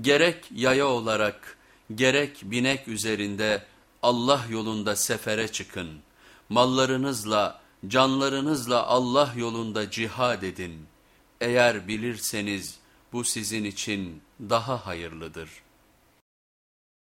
Gerek yaya olarak gerek binek üzerinde Allah yolunda sefere çıkın. Mallarınızla, canlarınızla Allah yolunda cihad edin. Eğer bilirseniz bu sizin için daha hayırlıdır.''